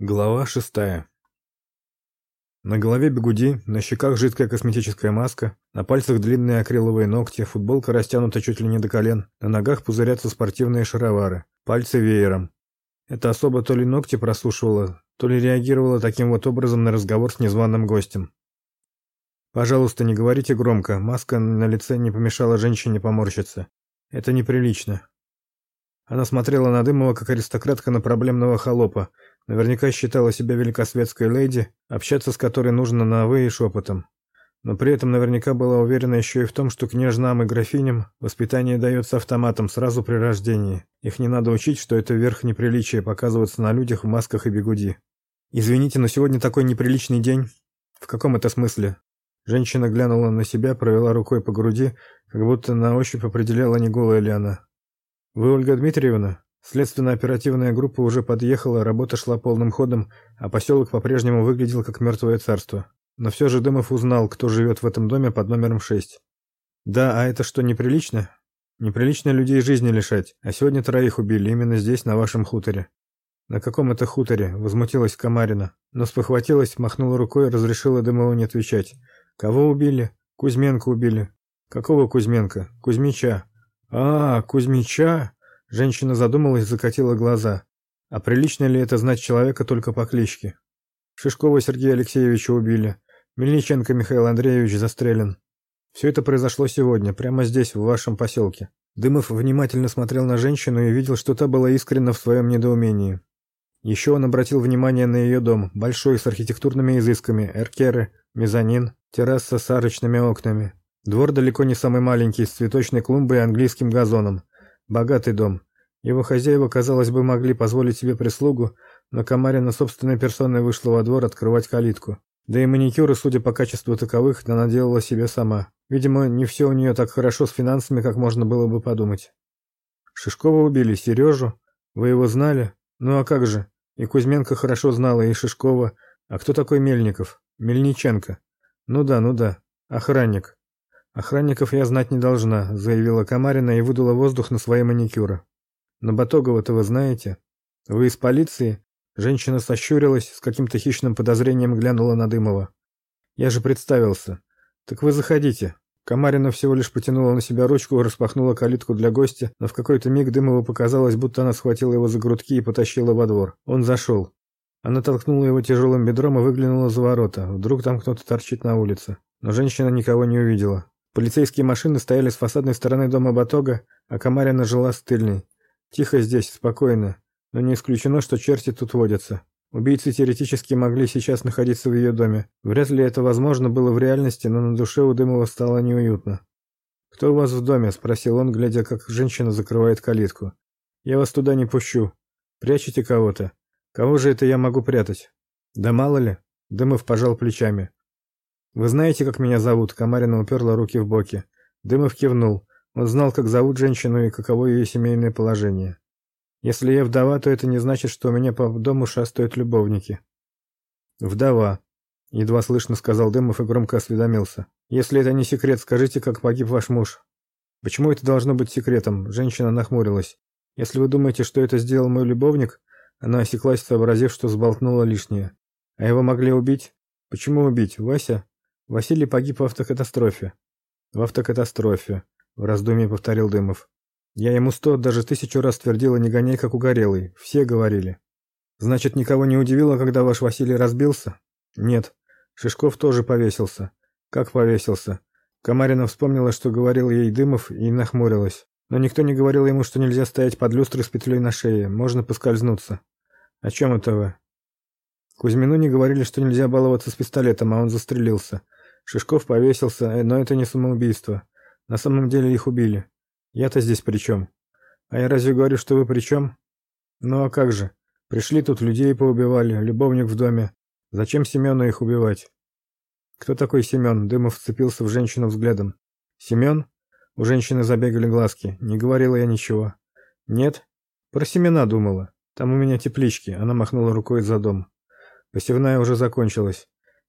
Глава шестая. На голове бегуди, на щеках жидкая косметическая маска, на пальцах длинные акриловые ногти, футболка растянута чуть ли не до колен, на ногах пузырятся спортивные шаровары, пальцы веером. Это особо то ли ногти просушивала, то ли реагировала таким вот образом на разговор с незваным гостем. Пожалуйста, не говорите громко, маска на лице не помешала женщине поморщиться. Это неприлично. Она смотрела на Дымова как аристократка на проблемного холопа, Наверняка считала себя великосветской леди, общаться с которой нужно на «вы» и шепотом. Но при этом наверняка была уверена еще и в том, что княжнам и графиням воспитание дается автоматом сразу при рождении. Их не надо учить, что это верх неприличия показываться на людях в масках и бегуди. «Извините, но сегодня такой неприличный день». «В каком это смысле?» Женщина глянула на себя, провела рукой по груди, как будто на ощупь определяла, не голая ли она. «Вы Ольга Дмитриевна?» Следственно-оперативная группа уже подъехала, работа шла полным ходом, а поселок по-прежнему выглядел как мертвое царство. Но все же Дымов узнал, кто живет в этом доме под номером 6. Да, а это что, неприлично? Неприлично людей жизни лишать, а сегодня троих убили именно здесь, на вашем хуторе. На каком это хуторе? возмутилась Камарина, но спохватилась, махнула рукой и разрешила Дымову не отвечать. Кого убили? Кузьменко убили. Какого Кузьменко? Кузьмича. А, Кузьмича? Женщина задумалась и закатила глаза. А прилично ли это знать человека только по кличке? Шишкова Сергея Алексеевича убили. Мельниченко Михаил Андреевич застрелен. Все это произошло сегодня, прямо здесь, в вашем поселке. Дымов внимательно смотрел на женщину и видел, что та была искренна в своем недоумении. Еще он обратил внимание на ее дом, большой, с архитектурными изысками, эркеры, мезонин, терраса с арочными окнами. Двор далеко не самый маленький, с цветочной клумбой и английским газоном. Богатый дом. Его хозяева, казалось бы, могли позволить себе прислугу, но Камарина собственной персоной вышла во двор открывать калитку. Да и маникюры, судя по качеству таковых, она делала себе сама. Видимо, не все у нее так хорошо с финансами, как можно было бы подумать. Шишкова убили, Сережу. Вы его знали? Ну а как же? И Кузьменко хорошо знала, и Шишкова. А кто такой Мельников? Мельниченко. Ну да, ну да. Охранник. Охранников я знать не должна, заявила Камарина и выдула воздух на свои маникюры. Но Батогова-то вы знаете? Вы из полиции? Женщина сощурилась, с каким-то хищным подозрением глянула на Дымова. Я же представился. Так вы заходите. Камарина всего лишь потянула на себя ручку и распахнула калитку для гостя, но в какой-то миг Дымову показалось, будто она схватила его за грудки и потащила во двор. Он зашел. Она толкнула его тяжелым бедром и выглянула за ворота. Вдруг там кто-то торчит на улице. Но женщина никого не увидела. Полицейские машины стояли с фасадной стороны дома Батога, а Камарина жила с тыльной. Тихо здесь, спокойно, но не исключено, что черти тут водятся. Убийцы теоретически могли сейчас находиться в ее доме. Вряд ли это возможно было в реальности, но на душе у Дымова стало неуютно. «Кто у вас в доме?» – спросил он, глядя, как женщина закрывает калитку. «Я вас туда не пущу. Прячете кого-то? Кого же это я могу прятать?» «Да мало ли?» – Дымов пожал плечами. «Вы знаете, как меня зовут?» – Камарина уперла руки в боки. Дымов кивнул. Он знал, как зовут женщину и каково ее семейное положение. Если я вдова, то это не значит, что у меня по дому шастают любовники. Вдова, едва слышно сказал Дымов и громко осведомился. Если это не секрет, скажите, как погиб ваш муж. Почему это должно быть секретом? Женщина нахмурилась. Если вы думаете, что это сделал мой любовник, она осеклась, сообразив, что сболтнула лишнее. А его могли убить? Почему убить? Вася? Василий погиб в автокатастрофе. В автокатастрофе в раздумье повторил Дымов. Я ему сто, даже тысячу раз твердила не гоняй как угорелый. Все говорили. Значит, никого не удивило, когда ваш Василий разбился? Нет. Шишков тоже повесился. Как повесился? Камарина вспомнила, что говорил ей Дымов, и нахмурилась. Но никто не говорил ему, что нельзя стоять под люстрой с петлей на шее, можно поскользнуться. О чем это вы? Кузьмину не говорили, что нельзя баловаться с пистолетом, а он застрелился. Шишков повесился, но это не самоубийство. На самом деле их убили. Я-то здесь при чем? А я разве говорю, что вы при чем? Ну а как же? Пришли тут людей поубивали, любовник в доме. Зачем Семену их убивать? Кто такой Семен? Дымов вцепился в женщину взглядом. Семен? У женщины забегали глазки. Не говорила я ничего. Нет? Про семена думала. Там у меня теплички. Она махнула рукой за дом. Посевная уже закончилась.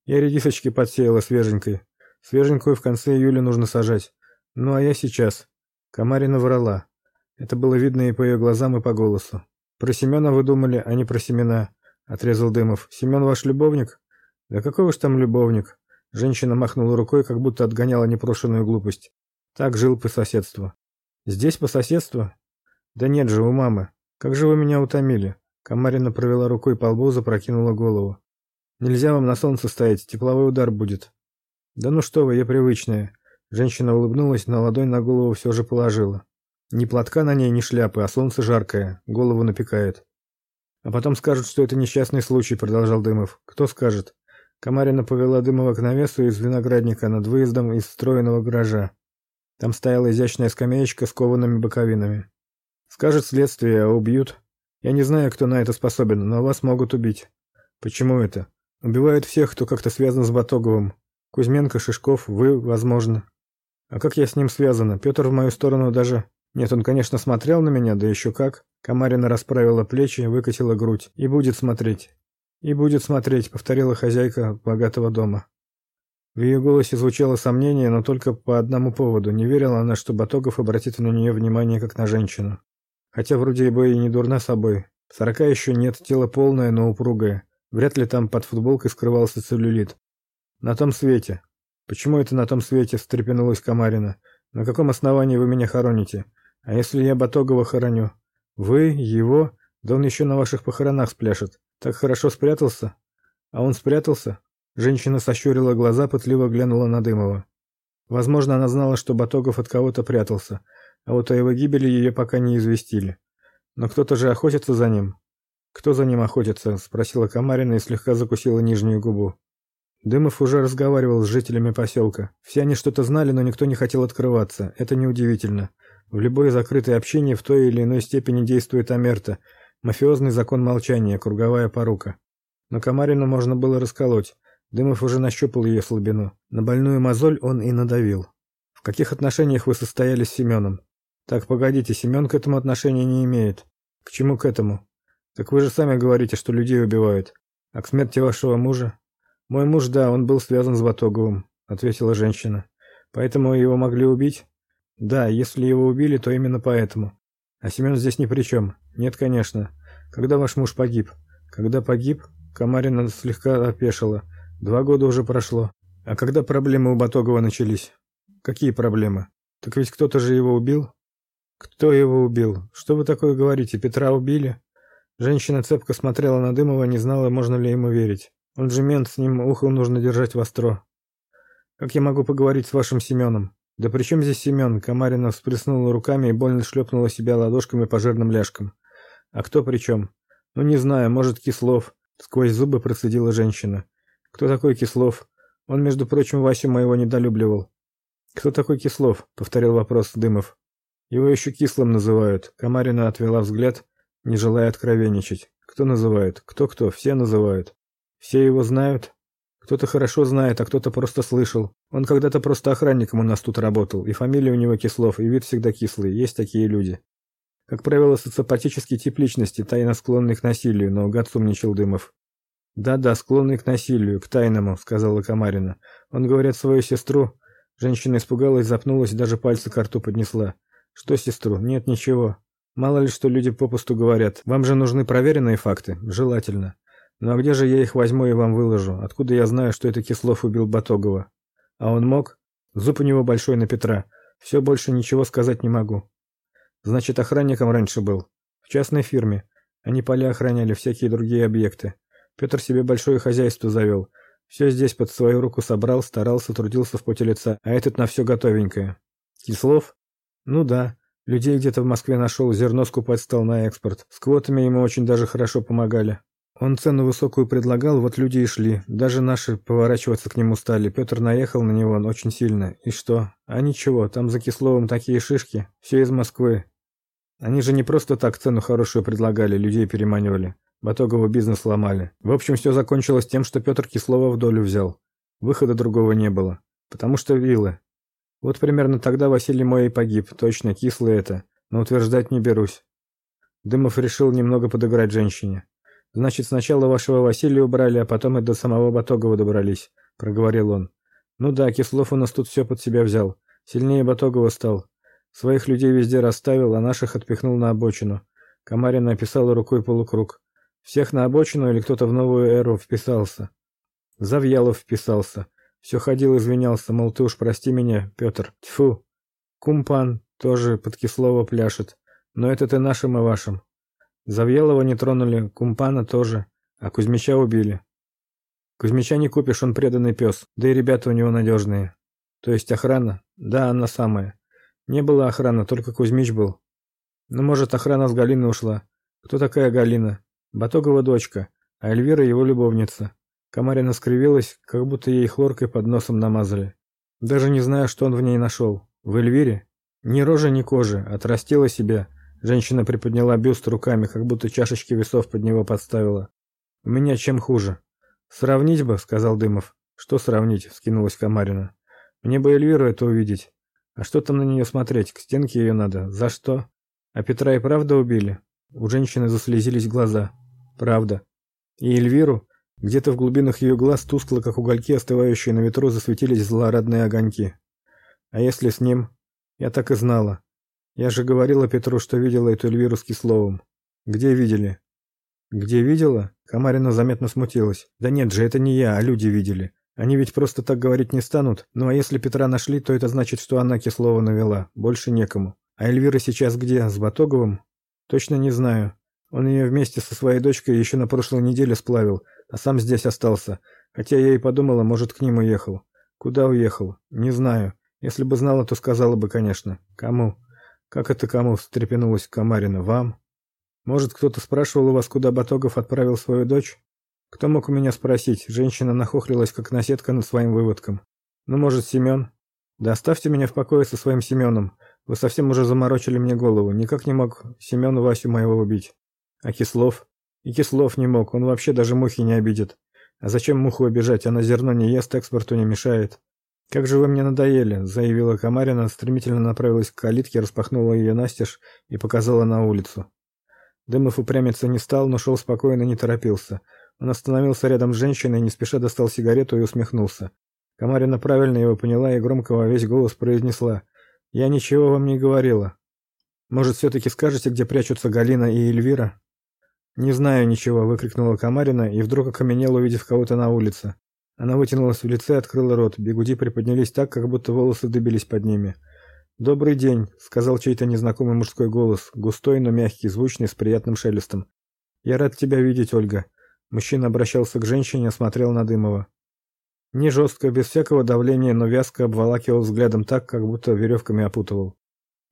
Я редисочки подсеяла свеженькой. Свеженькую в конце июля нужно сажать. Ну а я сейчас. Камарина врала. Это было видно и по ее глазам, и по голосу. Про Семена вы думали, а не про семена. отрезал Дымов. Семен ваш любовник? Да какой уж там любовник? Женщина махнула рукой, как будто отгоняла непрошенную глупость. Так жил по соседству. Здесь по соседству? Да нет же, у мамы. Как же вы меня утомили. Камарина провела рукой по лбу, запрокинула голову. Нельзя вам на солнце стоять, тепловой удар будет. Да ну что вы, я привычная. Женщина улыбнулась, на ладонь на голову все же положила. Ни платка на ней, ни шляпы, а солнце жаркое, голову напекает. А потом скажут, что это несчастный случай, продолжал Дымов. Кто скажет? Камарина повела Дымова к навесу из виноградника над выездом из встроенного гаража. Там стояла изящная скамеечка с коваными боковинами. Скажет следствие, а убьют. Я не знаю, кто на это способен, но вас могут убить. Почему это? Убивают всех, кто как-то связан с Батоговым. Кузьменко, Шишков, вы, возможно. А как я с ним связана? Петр в мою сторону даже нет, он, конечно, смотрел на меня, да еще как. Камарина расправила плечи, выкатила грудь. И будет смотреть. И будет смотреть, повторила хозяйка богатого дома. В ее голосе звучало сомнение, но только по одному поводу. Не верила она, что Батогов обратит на нее внимание как на женщину. Хотя вроде бы и не дурна собой. Сорока еще нет, тело полное, но упругое. Вряд ли там под футболкой скрывался целлюлит. На том свете. Почему это на том свете, встрепенулась Камарина. На каком основании вы меня хороните? А если я Батогова хороню? Вы, его, да он еще на ваших похоронах спляшет. Так хорошо спрятался? А он спрятался? Женщина сощурила глаза, пытливо глянула на Дымова. Возможно, она знала, что Батогов от кого-то прятался, а вот о его гибели ее пока не известили. Но кто-то же охотится за ним. Кто за ним охотится? спросила Камарина и слегка закусила нижнюю губу. Дымов уже разговаривал с жителями поселка. Все они что-то знали, но никто не хотел открываться. Это неудивительно. В любое закрытое общение в той или иной степени действует омерта, мафиозный закон молчания, круговая порука. Но Камарину можно было расколоть. Дымов уже нащупал ее слабину. На больную мозоль он и надавил. В каких отношениях вы состояли с Семеном? Так, погодите, Семен к этому отношения не имеет. К чему к этому? Так вы же сами говорите, что людей убивают. А к смерти вашего мужа? Мой муж, да, он был связан с Батоговым, ответила женщина. Поэтому его могли убить? Да, если его убили, то именно поэтому. А Семен здесь ни при чем. Нет, конечно. Когда ваш муж погиб? Когда погиб? Камарина слегка опешила. Два года уже прошло. А когда проблемы у Батогова начались? Какие проблемы? Так ведь кто-то же его убил? Кто его убил? Что вы такое говорите? Петра убили? Женщина цепко смотрела на Дымова, не знала, можно ли ему верить. Он же мент, с ним ухо нужно держать востро. Как я могу поговорить с вашим Семеном? Да при чем здесь Семен? Камарина всплеснула руками и больно шлепнула себя ладошками по жирным ляжкам. А кто при чем? Ну не знаю, может, Кислов, сквозь зубы процедила женщина. Кто такой Кислов? Он, между прочим, Васю моего недолюбливал. Кто такой Кислов? повторил вопрос Дымов. Его еще кислым называют. Камарина отвела взгляд, не желая откровенничать. Кто называют? Кто-кто? Все называют. Все его знают. Кто-то хорошо знает, а кто-то просто слышал. Он когда-то просто охранником у нас тут работал, и фамилия у него Кислов, и вид всегда кислый. Есть такие люди. Как правило, социопатический тип личности, тайно склонный к насилию, но угад сумничал Дымов. «Да-да, склонный к насилию, к тайному», — сказала Камарина. «Он, говорят, свою сестру...» Женщина испугалась, запнулась, даже пальцы к рту поднесла. «Что сестру? Нет, ничего. Мало ли что люди попусту говорят. Вам же нужны проверенные факты. Желательно. Ну а где же я их возьму и вам выложу? Откуда я знаю, что это Кислов убил Батогова? А он мог? Зуб у него большой на Петра. Все больше ничего сказать не могу. Значит, охранником раньше был. В частной фирме. Они поля охраняли, всякие другие объекты. Петр себе большое хозяйство завел. Все здесь под свою руку собрал, старался, трудился в поте лица, а этот на все готовенькое. Кислов? Ну да. Людей где-то в Москве нашел, зерно скупать стал на экспорт. С квотами ему очень даже хорошо помогали. Он цену высокую предлагал, вот люди и шли. Даже наши поворачиваться к нему стали. Петр наехал на него очень сильно. И что? А ничего, там за Кисловым такие шишки. Все из Москвы. Они же не просто так цену хорошую предлагали, людей переманивали. Батогову бизнес ломали. В общем, все закончилось тем, что Петр Кислова в долю взял. Выхода другого не было. Потому что вилы. Вот примерно тогда Василий мой и погиб. Точно, кислый это. Но утверждать не берусь. Дымов решил немного подыграть женщине. Значит, сначала вашего Василия убрали, а потом и до самого Батогова добрались, проговорил он. Ну да, Кислов у нас тут все под себя взял. Сильнее Батогова стал. Своих людей везде расставил, а наших отпихнул на обочину. Камарина описала рукой полукруг. Всех на обочину или кто-то в новую эру вписался? Завьялов вписался. Все ходил, извинялся, мол, ты уж прости меня, Петр. Тьфу. Кумпан тоже под Кислова пляшет. Но это ты нашим и вашим. Завьялова не тронули, Кумпана тоже, а Кузьмича убили. Кузьмича не купишь, он преданный пес, да и ребята у него надежные. То есть охрана? Да, она самая. Не было охраны, только Кузьмич был. Ну, может, охрана с Галины ушла. Кто такая Галина? Батогова дочка, а Эльвира его любовница. Камарина скривилась, как будто ей хлоркой под носом намазали. Даже не знаю, что он в ней нашел. В Эльвире? Ни рожи, ни кожи, отрастила себя. Женщина приподняла бюст руками, как будто чашечки весов под него подставила. У меня чем хуже? Сравнить бы, сказал Дымов. Что сравнить? скинулась Камарина. Мне бы Эльвиру это увидеть. А что там на нее смотреть? К стенке ее надо. За что? А Петра и правда убили? У женщины заслезились глаза. Правда. И Эльвиру? Где-то в глубинах ее глаз тускло, как угольки, остывающие на ветру, засветились злорадные огоньки. А если с ним? Я так и знала. Я же говорила Петру, что видела эту Эльвиру с Кисловым. Где видели? Где видела? Камарина заметно смутилась. Да нет же, это не я, а люди видели. Они ведь просто так говорить не станут. Ну а если Петра нашли, то это значит, что она Кислова навела. Больше некому. А Эльвира сейчас где? С Батоговым? Точно не знаю. Он ее вместе со своей дочкой еще на прошлой неделе сплавил, а сам здесь остался. Хотя я и подумала, может, к ним уехал. Куда уехал? Не знаю. Если бы знала, то сказала бы, конечно. Кому? Как это кому? встрепенулась Камарина. Вам? Может, кто-то спрашивал у вас, куда Батогов отправил свою дочь? Кто мог у меня спросить? Женщина нахохлилась, как наседка над своим выводком. Ну, может, Семен? Да оставьте меня в покое со своим Семеном. Вы совсем уже заморочили мне голову. Никак не мог Семен Васю моего убить. А Кислов? И Кислов не мог. Он вообще даже мухи не обидит. А зачем муху обижать? Она зерно не ест, экспорту не мешает. Как же вы мне надоели, заявила Камарина, стремительно направилась к калитке, распахнула ее настежь и показала на улицу. Дымов упрямиться не стал, но шел спокойно, не торопился. Он остановился рядом с женщиной, не спеша достал сигарету и усмехнулся. Камарина правильно его поняла и громко во весь голос произнесла: "Я ничего вам не говорила. Может, все таки скажете, где прячутся Галина и Эльвира?" "Не знаю ничего", выкрикнула Камарина и вдруг окаменела, увидев кого-то на улице. Она вытянулась в лице открыла рот. Бегуди приподнялись так, как будто волосы дыбились под ними. "Добрый день", сказал чей-то незнакомый мужской голос, густой, но мягкий, звучный, с приятным шелестом. "Я рад тебя видеть, Ольга". Мужчина обращался к женщине, осмотрел на Дымова. Не жестко, без всякого давления, но вязко обволакивал взглядом так, как будто веревками опутывал.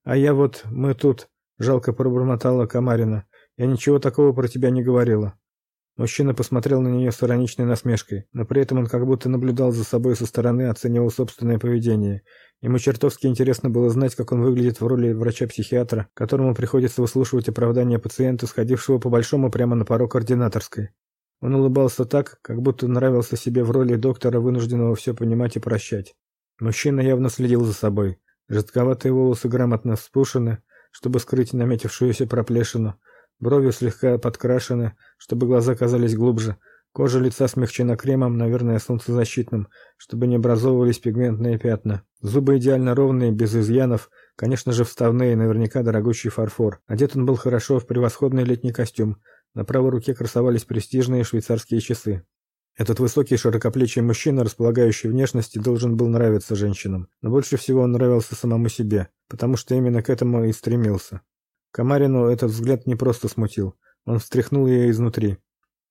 А я вот, мы тут, жалко пробормотала Камарина. Я ничего такого про тебя не говорила. Мужчина посмотрел на нее с ироничной насмешкой, но при этом он как будто наблюдал за собой со стороны, оценивал собственное поведение. Ему чертовски интересно было знать, как он выглядит в роли врача-психиатра, которому приходится выслушивать оправдания пациента, сходившего по большому прямо на порог ординаторской. Он улыбался так, как будто нравился себе в роли доктора, вынужденного все понимать и прощать. Мужчина явно следил за собой. Жидковатые волосы грамотно спушены, чтобы скрыть наметившуюся проплешину, Брови слегка подкрашены, чтобы глаза казались глубже. Кожа лица смягчена кремом, наверное, солнцезащитным, чтобы не образовывались пигментные пятна. Зубы идеально ровные, без изъянов, конечно же, вставные, наверняка дорогущий фарфор. Одет он был хорошо в превосходный летний костюм. На правой руке красовались престижные швейцарские часы. Этот высокий широкоплечий мужчина, располагающий внешности, должен был нравиться женщинам, но больше всего он нравился самому себе, потому что именно к этому и стремился. Камарину этот взгляд не просто смутил, он встряхнул ее изнутри.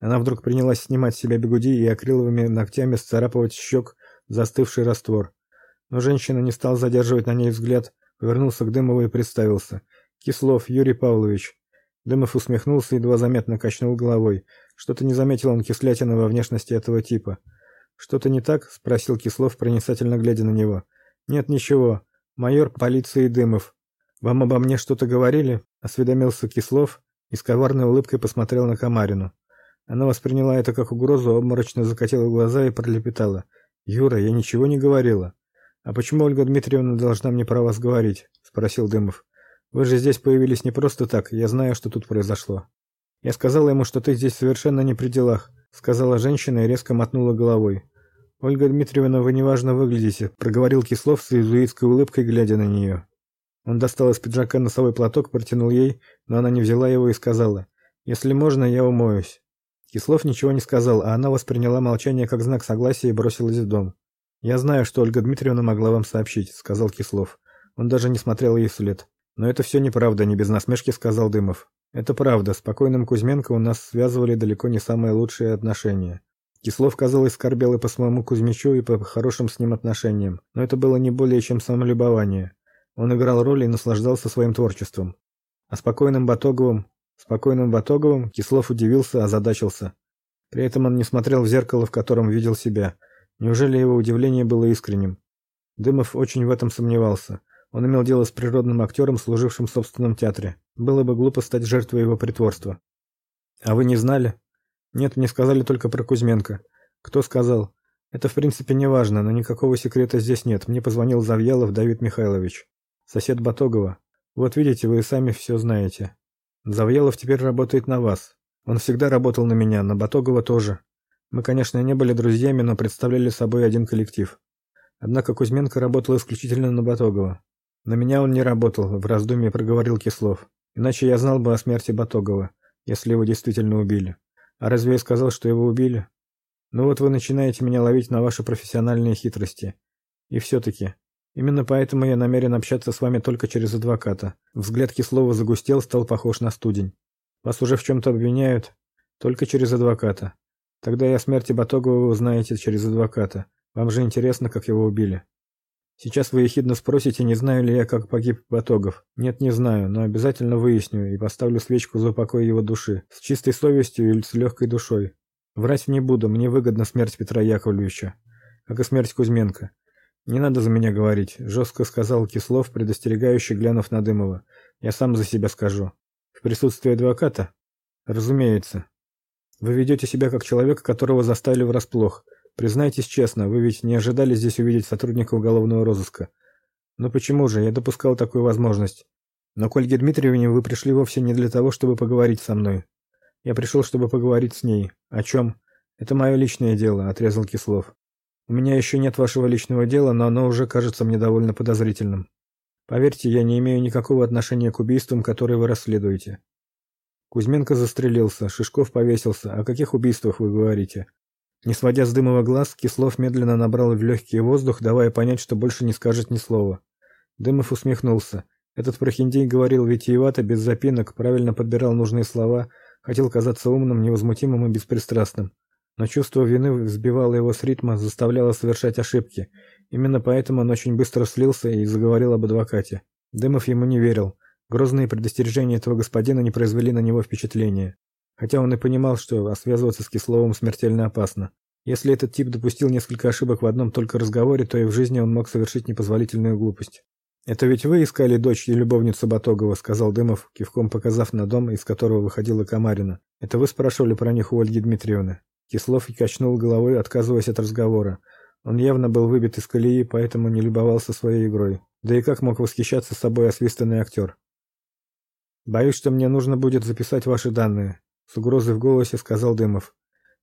Она вдруг принялась снимать с себя бигуди и акриловыми ногтями сцарапывать щек застывший раствор. Но женщина не стала задерживать на ней взгляд, повернулся к Дымову и представился. «Кислов Юрий Павлович». Дымов усмехнулся и едва заметно качнул головой. Что-то не заметил он кислятины во внешности этого типа. «Что-то не так?» — спросил Кислов, проницательно глядя на него. «Нет, ничего. Майор полиции Дымов. Вам обо мне что-то говорили? осведомился Кислов и с коварной улыбкой посмотрел на Камарину. Она восприняла это как угрозу, обморочно закатила глаза и пролепетала: "Юра, я ничего не говорила". "А почему Ольга Дмитриевна должна мне про вас говорить?" спросил Дымов. "Вы же здесь появились не просто так, я знаю, что тут произошло". "Я сказала ему, что ты здесь совершенно не при делах", сказала женщина и резко мотнула головой. "Ольга Дмитриевна, вы неважно выглядите", проговорил Кислов с иезуитской улыбкой, глядя на нее. Он достал из пиджака носовой платок, протянул ей, но она не взяла его и сказала: "Если можно, я умоюсь". Кислов ничего не сказал, а она восприняла молчание как знак согласия и бросилась в дом. «Я знаю, что Ольга Дмитриевна могла вам сообщить», — сказал Кислов. Он даже не смотрел ей вслед. «Но это все неправда», — не без насмешки сказал Дымов. «Это правда. С покойным Кузьменко у нас связывали далеко не самые лучшие отношения. Кислов, казалось, скорбел и по самому Кузьмичу, и по хорошим с ним отношениям, но это было не более чем самолюбование. Он играл роль и наслаждался своим творчеством. А спокойным Батоговым, спокойным Батоговым Кислов удивился, озадачился. При этом он не смотрел в зеркало, в котором видел себя. Неужели его удивление было искренним? Дымов очень в этом сомневался. Он имел дело с природным актером, служившим в собственном театре. Было бы глупо стать жертвой его притворства. А вы не знали? Нет, мне сказали только про Кузьменко. Кто сказал? Это в принципе не важно, но никакого секрета здесь нет. Мне позвонил Завьялов Давид Михайлович, сосед Батогова. Вот видите, вы и сами все знаете. Завьялов теперь работает на вас. Он всегда работал на меня, на Батогова тоже. Мы, конечно, не были друзьями, но представляли собой один коллектив. Однако Кузьменко работал исключительно на Батогова. На меня он не работал, в раздумье проговорил Кислов. Иначе я знал бы о смерти Батогова, если его действительно убили. А разве я сказал, что его убили? Ну вот вы начинаете меня ловить на ваши профессиональные хитрости. И все-таки. Именно поэтому я намерен общаться с вами только через адвоката. Взгляд Кислова загустел, стал похож на студень. Вас уже в чем-то обвиняют? Только через адвоката. Тогда и о смерти Батогова вы узнаете через адвоката. Вам же интересно, как его убили. Сейчас вы ехидно спросите, не знаю ли я, как погиб Батогов. Нет, не знаю, но обязательно выясню и поставлю свечку за покой его души, с чистой совестью или с легкой душой. Врать не буду, мне выгодна смерть Петра Яковлевича, как и смерть Кузьменко. Не надо за меня говорить, жестко сказал Кислов, предостерегающе глянув на Дымова. Я сам за себя скажу. В присутствии адвоката? Разумеется. Вы ведете себя как человек, которого застали врасплох. Признайтесь честно, вы ведь не ожидали здесь увидеть сотрудника уголовного розыска. Но почему же? Я допускал такую возможность. Но к Ольге Дмитриевне вы пришли вовсе не для того, чтобы поговорить со мной. Я пришел, чтобы поговорить с ней. О чем? Это мое личное дело, отрезал Кислов. У меня еще нет вашего личного дела, но оно уже кажется мне довольно подозрительным. Поверьте, я не имею никакого отношения к убийствам, которые вы расследуете. Кузьменко застрелился, Шишков повесился. О каких убийствах вы говорите? Не сводя с Дымова глаз, Кислов медленно набрал в легкий воздух, давая понять, что больше не скажет ни слова. Дымов усмехнулся. Этот прохиндей говорил витиевато, без запинок, правильно подбирал нужные слова, хотел казаться умным, невозмутимым и беспристрастным. Но чувство вины взбивало его с ритма, заставляло совершать ошибки. Именно поэтому он очень быстро слился и заговорил об адвокате. Дымов ему не верил. Грозные предостережения этого господина не произвели на него впечатления хотя он и понимал, что связываться с Кисловым смертельно опасно. Если этот тип допустил несколько ошибок в одном только разговоре, то и в жизни он мог совершить непозволительную глупость. «Это ведь вы искали дочь и любовницу Батогова», — сказал Дымов, кивком показав на дом, из которого выходила Камарина. «Это вы спрашивали про них у Ольги Дмитриевны?» Кислов качнул головой, отказываясь от разговора. Он явно был выбит из колеи, поэтому не любовался своей игрой. Да и как мог восхищаться собой освистанный актер? «Боюсь, что мне нужно будет записать ваши данные. С угрозой в голосе сказал Дымов.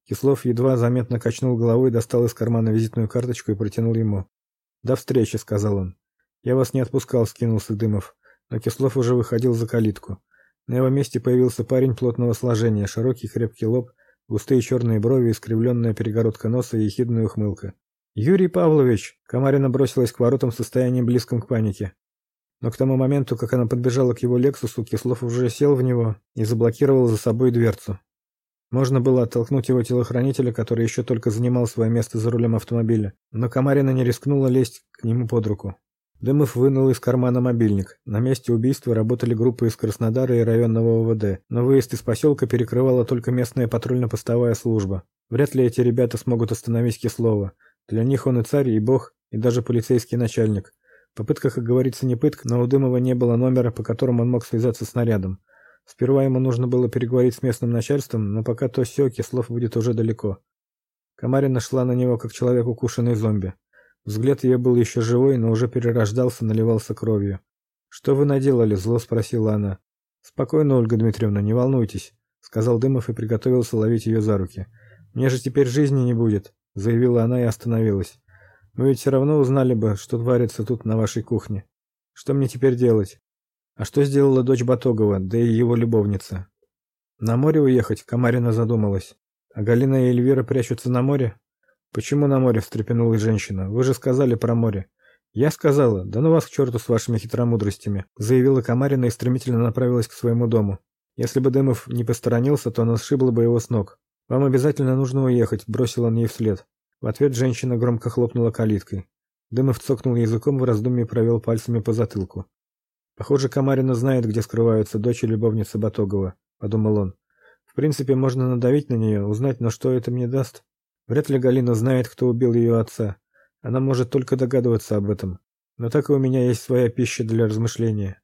Кислов едва заметно качнул головой, достал из кармана визитную карточку и протянул ему. «До встречи», — сказал он. «Я вас не отпускал», — скинулся Дымов. Но Кислов уже выходил за калитку. На его месте появился парень плотного сложения, широкий крепкий лоб, густые черные брови, искривленная перегородка носа и ехидная ухмылка. «Юрий Павлович!» Камарина бросилась к воротам в состоянии близком к панике. Но к тому моменту, как она подбежала к его Лексусу, Кислов уже сел в него и заблокировал за собой дверцу. Можно было оттолкнуть его телохранителя, который еще только занимал свое место за рулем автомобиля, но Камарина не рискнула лезть к нему под руку. Дымов вынул из кармана мобильник. На месте убийства работали группы из Краснодара и районного ОВД, но выезд из поселка перекрывала только местная патрульно-постовая служба. Вряд ли эти ребята смогут остановить Кислова. Для них он и царь, и бог, и даже полицейский начальник. Попытка, как говорится, не пытка, но у Дымова не было номера, по которому он мог связаться с нарядом. Сперва ему нужно было переговорить с местным начальством, но пока то сё, Кислов будет уже далеко. Камарина шла на него, как человек, укушенный зомби. Взгляд ее был еще живой, но уже перерождался, наливался кровью. «Что вы наделали?» – зло спросила она. «Спокойно, Ольга Дмитриевна, не волнуйтесь», – сказал Дымов и приготовился ловить ее за руки. «Мне же теперь жизни не будет», – заявила она и остановилась. Вы ведь все равно узнали бы, что творится тут на вашей кухне. Что мне теперь делать? А что сделала дочь Батогова, да и его любовница? На море уехать, Камарина задумалась. А Галина и Эльвира прячутся на море? Почему на море? встрепенулась женщина. Вы же сказали про море. Я сказала: "Да ну вас к черту с вашими хитромудростями", заявила Камарина и стремительно направилась к своему дому. Если бы Дымов не посторонился, то она сшибла бы его с ног. Вам обязательно нужно уехать, бросил он ей вслед. В ответ женщина громко хлопнула калиткой. Дымов цокнул языком в раздумье провел пальцами по затылку. Похоже, Камарина знает, где скрываются дочь и любовница Батогова, подумал он. В принципе, можно надавить на нее, узнать, но что это мне даст. Вряд ли Галина знает, кто убил ее отца. Она может только догадываться об этом. Но так и у меня есть своя пища для размышления.